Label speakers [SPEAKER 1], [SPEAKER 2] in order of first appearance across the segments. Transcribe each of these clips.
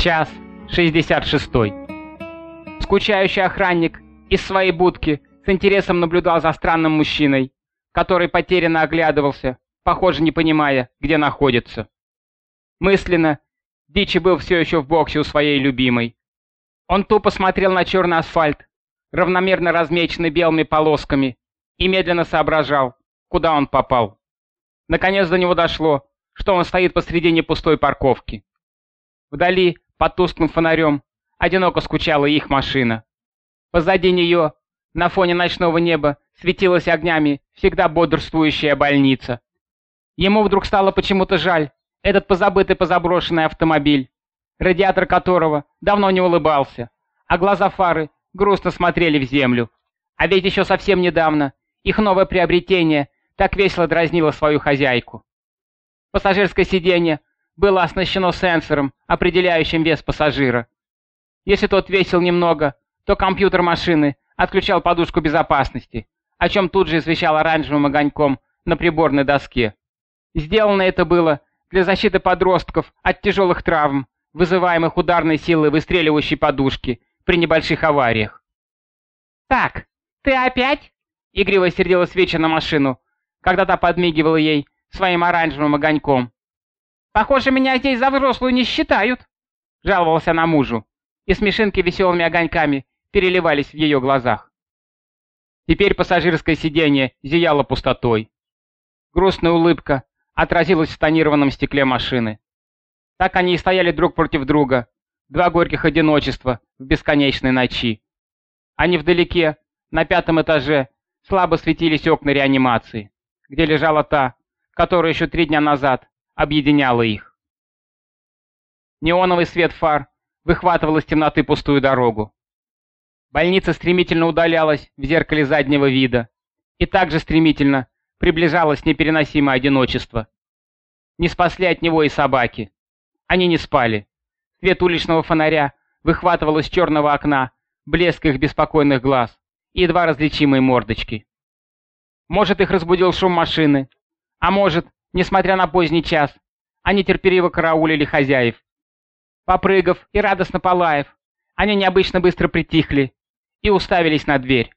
[SPEAKER 1] Час 66. Скучающий охранник из своей будки с интересом наблюдал за странным мужчиной, который потерянно оглядывался, похоже, не понимая, где находится. Мысленно, Дичи был все еще в боксе у своей любимой. Он тупо смотрел на черный асфальт, равномерно размеченный белыми полосками, и медленно соображал, куда он попал. Наконец до него дошло, что он стоит посредине пустой парковки. Вдали под тусклым фонарем одиноко скучала их машина. Позади нее, на фоне ночного неба, светилась огнями всегда бодрствующая больница. Ему вдруг стало почему-то жаль этот позабытый позаброшенный автомобиль, радиатор которого давно не улыбался, а глаза фары грустно смотрели в землю. А ведь еще совсем недавно их новое приобретение так весело дразнило свою хозяйку. Пассажирское сиденье было оснащено сенсором, определяющим вес пассажира. Если тот весил немного, то компьютер машины отключал подушку безопасности, о чем тут же извещал оранжевым огоньком на приборной доске. Сделано это было для защиты подростков от тяжелых травм, вызываемых ударной силой выстреливающей подушки при небольших авариях. «Так, ты опять?» — игриво сердилась Веча на машину, когда та подмигивала ей своим оранжевым огоньком. «Похоже, меня здесь за взрослую не считают», — жаловался на мужу, и смешинки веселыми огоньками переливались в ее глазах. Теперь пассажирское сиденье зияло пустотой. Грустная улыбка отразилась в тонированном стекле машины. Так они и стояли друг против друга, два горьких одиночества в бесконечной ночи. Они вдалеке, на пятом этаже, слабо светились окна реанимации, где лежала та, которая еще три дня назад объединяла их. Неоновый свет фар выхватывал из темноты пустую дорогу. Больница стремительно удалялась в зеркале заднего вида и также стремительно приближалось непереносимое одиночество. Не спасли от него и собаки. Они не спали. Свет уличного фонаря выхватывал из черного окна блеск их беспокойных глаз и едва различимые мордочки. Может, их разбудил шум машины, а может, Несмотря на поздний час, они терпеливо караулили хозяев. Попрыгав и радостно полаев, они необычно быстро притихли и уставились на дверь.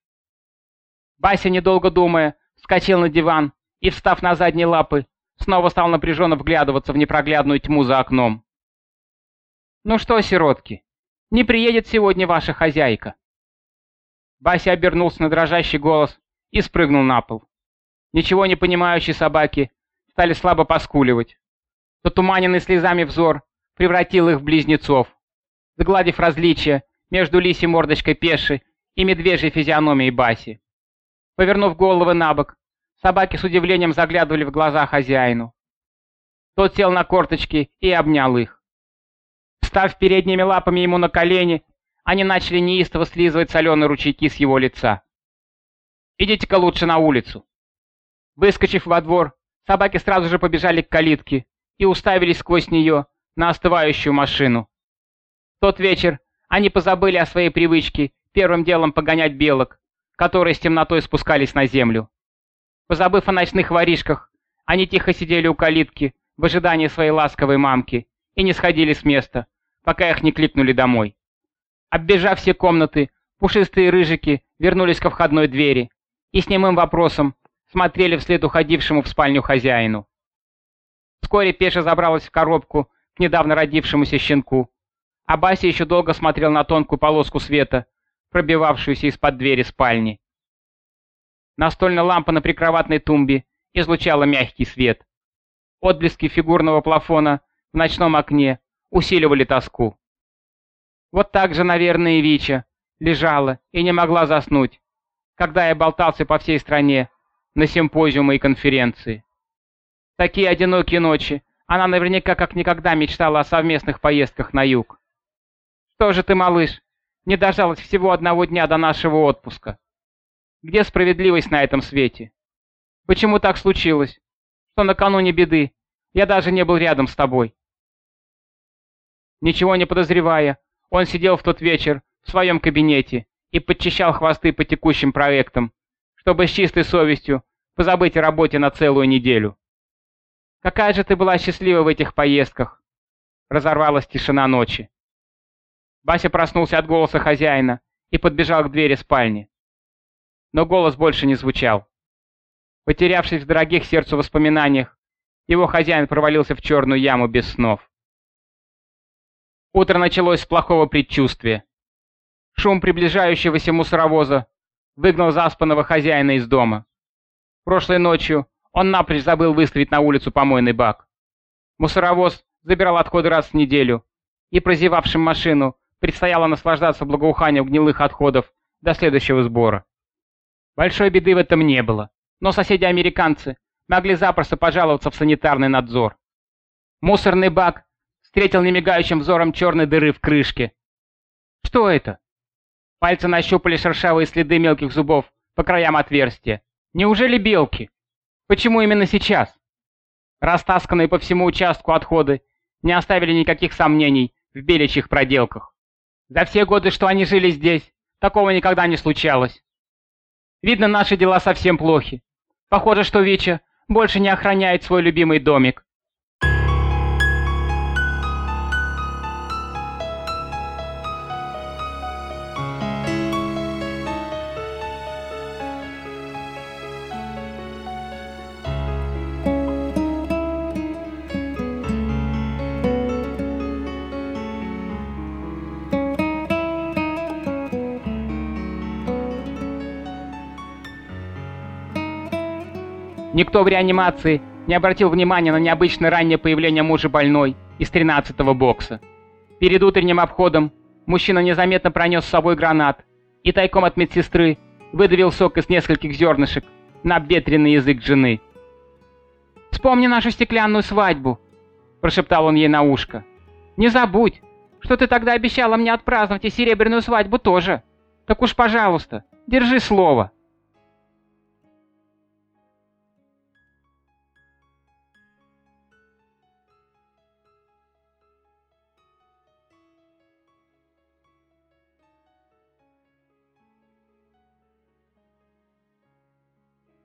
[SPEAKER 1] Бася, недолго думая, вскочил на диван и, встав на задние лапы, снова стал напряженно вглядываться в непроглядную тьму за окном. «Ну что, сиротки, не приедет сегодня ваша хозяйка?» Бася обернулся на дрожащий голос и спрыгнул на пол. Ничего не понимающие собаки стали слабо поскуливать. Затуманенный слезами взор превратил их в близнецов, сгладив различия между лисей мордочкой Пеши и медвежьей физиономией Баси. Повернув головы на бок, собаки с удивлением заглядывали в глаза хозяину. Тот сел на корточки и обнял их. Встав передними лапами ему на колени, они начали неистово слизывать соленые ручейки с его лица. «Идите-ка лучше на улицу». Выскочив во двор, Собаки сразу же побежали к калитке и уставились сквозь нее на остывающую машину. В тот вечер они позабыли о своей привычке первым делом погонять белок, которые с темнотой спускались на землю. Позабыв о ночных воришках, они тихо сидели у калитки в ожидании своей ласковой мамки и не сходили с места, пока их не кликнули домой. Оббежав все комнаты, пушистые рыжики вернулись ко входной двери и с немым вопросом смотрели вслед уходившему в спальню хозяину. Вскоре Пеша забралась в коробку к недавно родившемуся щенку, а Бася еще долго смотрел на тонкую полоску света, пробивавшуюся из-под двери спальни. Настольная лампа на прикроватной тумбе излучала мягкий свет. Отблески фигурного плафона в ночном окне усиливали тоску. Вот так же, наверное, и Вича лежала и не могла заснуть, когда я болтался по всей стране, на симпозиумы и конференции. Такие одинокие ночи она наверняка как никогда мечтала о совместных поездках на юг. Что же ты, малыш, не дождалась всего одного дня до нашего отпуска? Где справедливость на этом свете? Почему так случилось, что накануне беды я даже не был рядом с тобой? Ничего не подозревая, он сидел в тот вечер в своем кабинете и подчищал хвосты по текущим проектам, чтобы с чистой совестью позабыть о работе на целую неделю. Какая же ты была счастлива в этих поездках!» Разорвалась тишина ночи. Бася проснулся от голоса хозяина и подбежал к двери спальни. Но голос больше не звучал. Потерявшись в дорогих сердцу воспоминаниях, его хозяин провалился в черную яму без снов. Утро началось с плохого предчувствия. Шум приближающегося мусоровоза выгнал заспанного хозяина из дома. Прошлой ночью он напрочь забыл выставить на улицу помойный бак. Мусоровоз забирал отходы раз в неделю, и прозевавшим машину предстояло наслаждаться благоуханием гнилых отходов до следующего сбора. Большой беды в этом не было, но соседи-американцы могли запросто пожаловаться в санитарный надзор. Мусорный бак встретил немигающим взором черной дыры в крышке. Что это? Пальцы нащупали шершавые следы мелких зубов по краям отверстия. Неужели белки? Почему именно сейчас? Растасканные по всему участку отходы не оставили никаких сомнений в беличьих проделках. За все годы, что они жили здесь, такого никогда не случалось. Видно, наши дела совсем плохи. Похоже, что Вича больше не охраняет свой любимый домик. Никто в реанимации не обратил внимания на необычное раннее появление мужа больной из 13-го бокса. Перед утренним обходом мужчина незаметно пронес с собой гранат и тайком от медсестры выдавил сок из нескольких зернышек на обветренный язык жены. «Вспомни нашу стеклянную свадьбу», – прошептал он ей на ушко. «Не забудь, что ты тогда обещала мне отпраздновать и серебряную свадьбу тоже. Так уж, пожалуйста, держи слово».